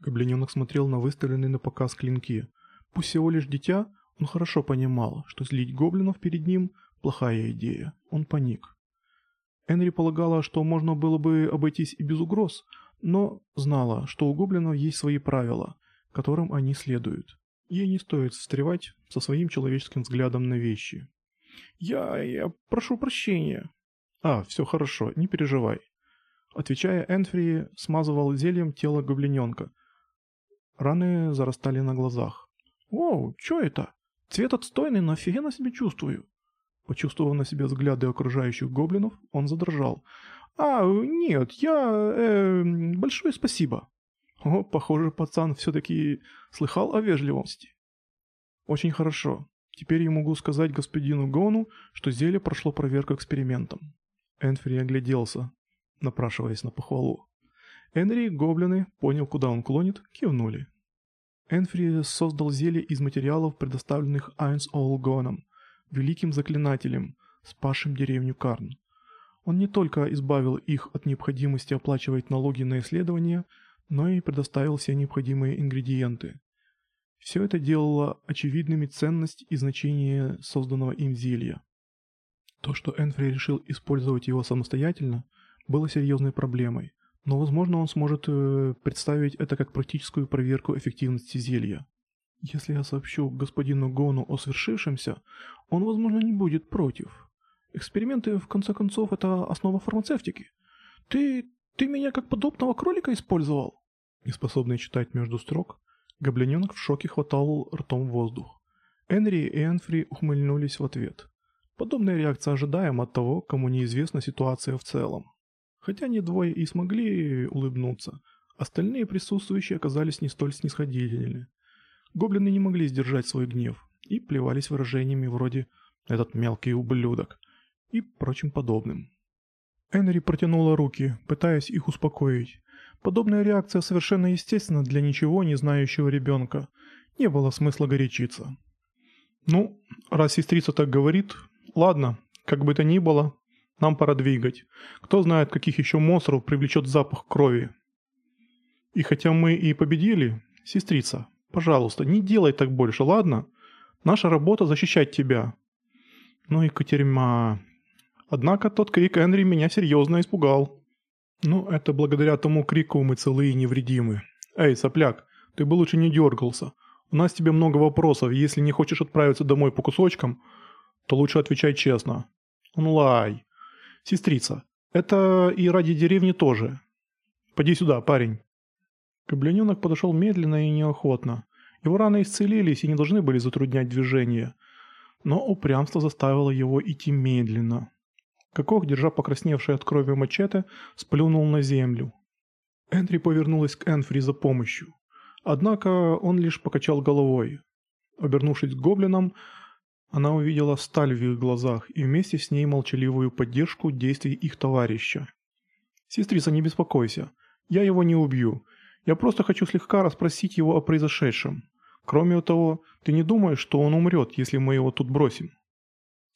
Гоблиненок смотрел на выставленные на показ клинки. Пусть всего лишь дитя, он хорошо понимал, что злить гоблинов перед ним – плохая идея. Он паник. Энри полагала, что можно было бы обойтись и без угроз, но знала, что у гоблинов есть свои правила, которым они следуют. Ей не стоит встревать со своим человеческим взглядом на вещи. «Я... я прошу прощения». «А, все хорошо, не переживай». Отвечая, Энфри смазывал зельем тело гоблиненка. Раны зарастали на глазах. «Оу, что это? Цвет отстойный, но офигенно себя чувствую». Почувствовав на себе взгляды окружающих гоблинов, он задрожал. «А, нет, я... Э, большое спасибо». О, похоже, пацан все-таки слыхал о вежливости. Очень хорошо. Теперь я могу сказать господину Гону, что зелье прошло проверку экспериментом. Энфри огляделся, напрашиваясь на похвалу. Энри и гоблины, понял, куда он клонит, кивнули. Энфри создал зелье из материалов, предоставленных Айнс Олгоном, великим заклинателем, спасшим деревню Карн. Он не только избавил их от необходимости оплачивать налоги на исследования, но и предоставил все необходимые ингредиенты. Все это делало очевидными ценность и значение созданного им зелья. То, что Энфри решил использовать его самостоятельно, было серьезной проблемой, но возможно он сможет э, представить это как практическую проверку эффективности зелья. Если я сообщу господину Гону о свершившемся, он, возможно, не будет против. Эксперименты, в конце концов, это основа фармацевтики. Ты... ты меня как подобного кролика использовал?» Неспособный читать между строк, гоблиненок в шоке хватал ртом воздух. Энри и Энфри ухмыльнулись в ответ. Подобная реакция ожидаема от того, кому неизвестна ситуация в целом. Хотя они двое и смогли улыбнуться, остальные присутствующие оказались не столь снисходительны. Гоблины не могли сдержать свой гнев и плевались выражениями вроде «этот мелкий ублюдок» и прочим подобным. Энри протянула руки, пытаясь их успокоить. Подобная реакция совершенно естественна для ничего не знающего ребенка. Не было смысла горячиться. «Ну, раз сестрица так говорит, ладно, как бы то ни было, нам пора двигать. Кто знает, каких еще монстров привлечет запах крови. И хотя мы и победили, сестрица, Пожалуйста, не делай так больше, ладно? Наша работа защищать тебя. Ну и Катерьма. Однако тот крик Энри меня серьезно испугал. Ну, это благодаря тому крику мы целые и невредимы. Эй, сопляк, ты бы лучше не дергался. У нас тебе много вопросов, если не хочешь отправиться домой по кусочкам, то лучше отвечай честно. Онлай. Сестрица, это и ради деревни тоже. Поди сюда, парень. Гоблиненок подошел медленно и неохотно. Его раны исцелились и не должны были затруднять движение. Но упрямство заставило его идти медленно. Кокох, держа покрасневший от крови мачете, сплюнул на землю. Энтри повернулась к Энфри за помощью. Однако он лишь покачал головой. Обернувшись к гоблинам, она увидела сталь в их глазах и вместе с ней молчаливую поддержку действий их товарища. «Сестрица, не беспокойся. Я его не убью. Я просто хочу слегка расспросить его о произошедшем. Кроме того, ты не думаешь, что он умрет, если мы его тут бросим?»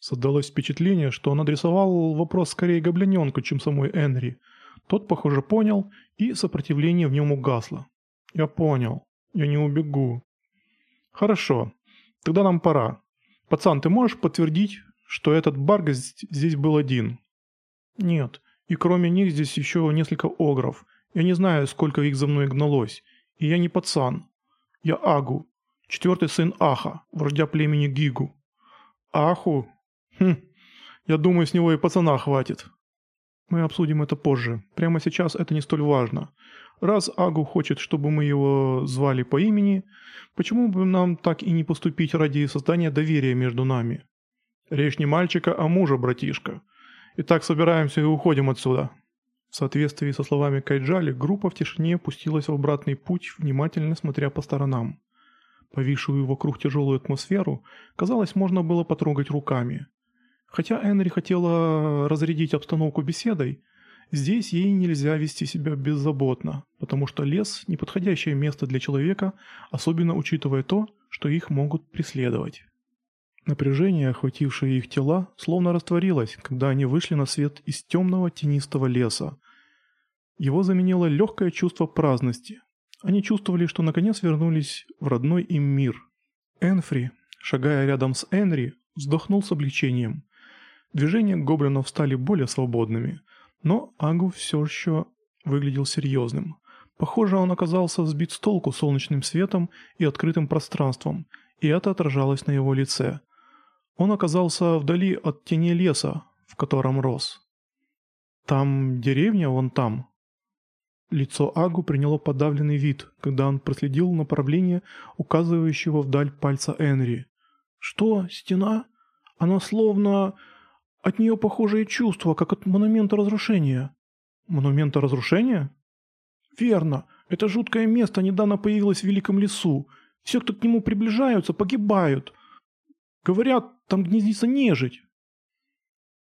Создалось впечатление, что он адресовал вопрос скорее гоблиненку, чем самой Энри. Тот, похоже, понял, и сопротивление в нем угасло. «Я понял. Я не убегу». «Хорошо. Тогда нам пора. Пацан, ты можешь подтвердить, что этот Баргас здесь был один?» «Нет. И кроме них здесь еще несколько огров. Я не знаю, сколько их за мной гналось. И я не пацан. Я Агу, четвертый сын Аха, вождя племени Гигу. Аху? Хм, я думаю, с него и пацана хватит. Мы обсудим это позже. Прямо сейчас это не столь важно. Раз Агу хочет, чтобы мы его звали по имени, почему бы нам так и не поступить ради создания доверия между нами? Речь не мальчика, а мужа, братишка. Итак, собираемся и уходим отсюда. В соответствии со словами Кайджали, группа в тишине пустилась в обратный путь, внимательно смотря по сторонам. Повисшую вокруг тяжелую атмосферу, казалось, можно было потрогать руками. Хотя Энри хотела разрядить обстановку беседой, здесь ей нельзя вести себя беззаботно, потому что лес – неподходящее место для человека, особенно учитывая то, что их могут преследовать. Напряжение, охватившее их тела, словно растворилось, когда они вышли на свет из темного тенистого леса. Его заменило легкое чувство праздности. Они чувствовали, что наконец вернулись в родной им мир. Энфри, шагая рядом с Энри, вздохнул с облегчением. Движения гоблинов стали более свободными, но Агу все еще выглядел серьезным. Похоже, он оказался сбит с толку солнечным светом и открытым пространством, и это отражалось на его лице. Он оказался вдали от тени леса, в котором рос. «Там деревня, вон там». Лицо Агу приняло подавленный вид, когда он проследил направление указывающего вдаль пальца Энри. «Что, стена? Она словно... От нее похожее чувство, как от монумента разрушения». «Монумента разрушения?» «Верно. Это жуткое место недавно появилось в Великом лесу. Все, кто к нему приближаются, погибают. Говорят, там гнездится нежить».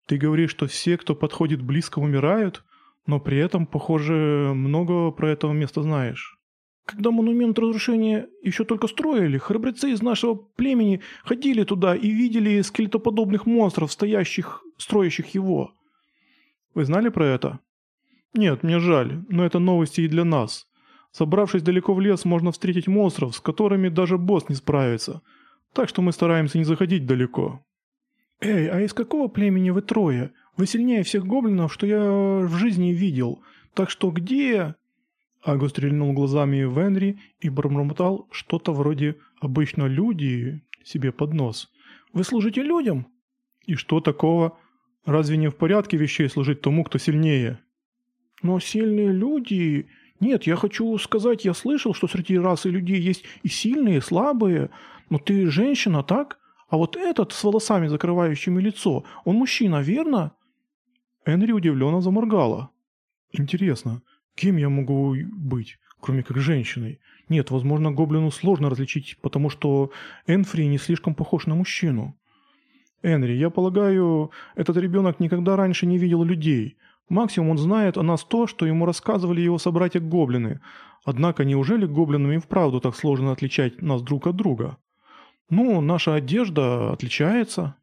«Ты говоришь, что все, кто подходит близко, умирают, но при этом, похоже, много про этого места знаешь». Когда монумент разрушения еще только строили, храбрецы из нашего племени ходили туда и видели скелетоподобных монстров, стоящих, строящих его. Вы знали про это? Нет, мне жаль, но это новости и для нас. Собравшись далеко в лес, можно встретить монстров, с которыми даже босс не справится. Так что мы стараемся не заходить далеко. Эй, а из какого племени вы трое? Вы сильнее всех гоблинов, что я в жизни видел. Так что где... Агу стрельнул глазами в Энри и бормотал что-то вроде «обычно люди» себе под нос. «Вы служите людям?» «И что такого? Разве не в порядке вещей служить тому, кто сильнее?» «Но сильные люди...» «Нет, я хочу сказать, я слышал, что среди расы людей есть и сильные, и слабые. Но ты женщина, так? А вот этот с волосами, закрывающими лицо, он мужчина, верно?» Энри удивленно заморгала. «Интересно, Кем я могу быть, кроме как женщиной? Нет, возможно, гоблину сложно различить, потому что Энфри не слишком похож на мужчину. Энри, я полагаю, этот ребенок никогда раньше не видел людей. Максимум он знает о нас то, что ему рассказывали его собратья-гоблины. Однако неужели гоблинам и вправду так сложно отличать нас друг от друга? Ну, наша одежда отличается.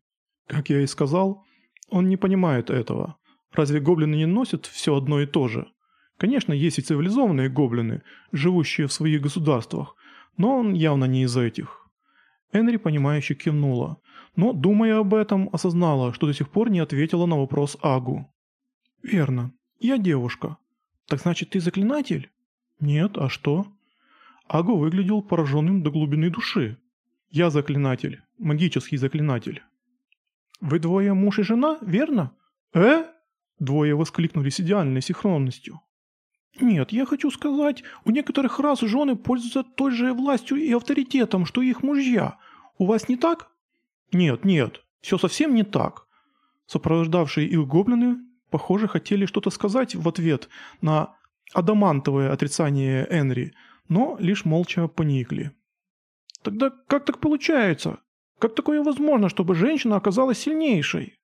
Как я и сказал, он не понимает этого. Разве гоблины не носят все одно и то же? Конечно, есть и цивилизованные гоблины, живущие в своих государствах, но он явно не из этих. Энри, понимающе кивнула, но, думая об этом, осознала, что до сих пор не ответила на вопрос Агу. «Верно. Я девушка. Так значит, ты заклинатель?» «Нет, а что?» Агу выглядел пораженным до глубины души. «Я заклинатель. Магический заклинатель». «Вы двое муж и жена, верно?» «Э?» Двое воскликнули с идеальной синхронностью. «Нет, я хочу сказать, у некоторых рас жены пользуются той же властью и авторитетом, что и их мужья. У вас не так?» «Нет, нет, все совсем не так». Сопровождавшие их гоблины, похоже, хотели что-то сказать в ответ на адамантовое отрицание Энри, но лишь молча поникли. «Тогда как так получается? Как такое возможно, чтобы женщина оказалась сильнейшей?»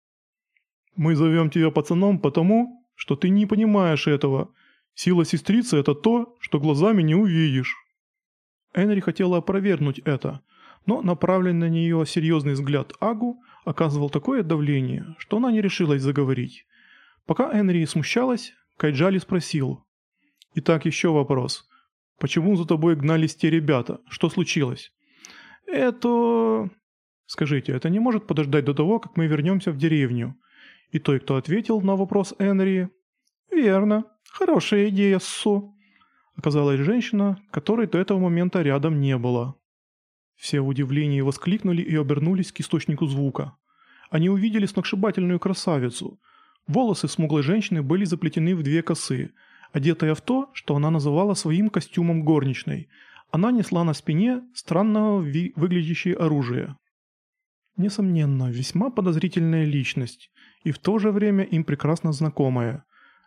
«Мы зовем тебя пацаном потому, что ты не понимаешь этого», Сила сестрицы – это то, что глазами не увидишь». Энри хотела опровергнуть это, но направленный на нее серьезный взгляд Агу оказывал такое давление, что она не решилась заговорить. Пока Энри смущалась, Кайджали спросил. «Итак, еще вопрос. Почему за тобой гнались те ребята? Что случилось?» «Это...» «Скажите, это не может подождать до того, как мы вернемся в деревню?» И той, кто ответил на вопрос Энри... «Верно. «Хорошая идея, Су», — оказалась женщина, которой до этого момента рядом не было. Все в удивлении воскликнули и обернулись к источнику звука. Они увидели сногсшибательную красавицу. Волосы смуглой женщины были заплетены в две косы, одетая в то, что она называла своим костюмом горничной. Она несла на спине странно выглядящее оружие. Несомненно, весьма подозрительная личность, и в то же время им прекрасно знакомая.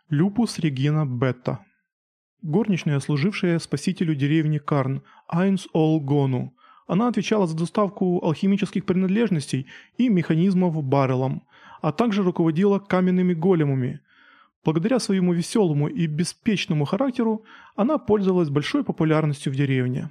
Люпус Регина Бетта. Горничная, служившая спасителю деревни Карн, Айнс Ол Гону. Она отвечала за доставку алхимических принадлежностей и механизмов баррелом, а также руководила каменными големами. Благодаря своему веселому и беспечному характеру она пользовалась большой популярностью в деревне.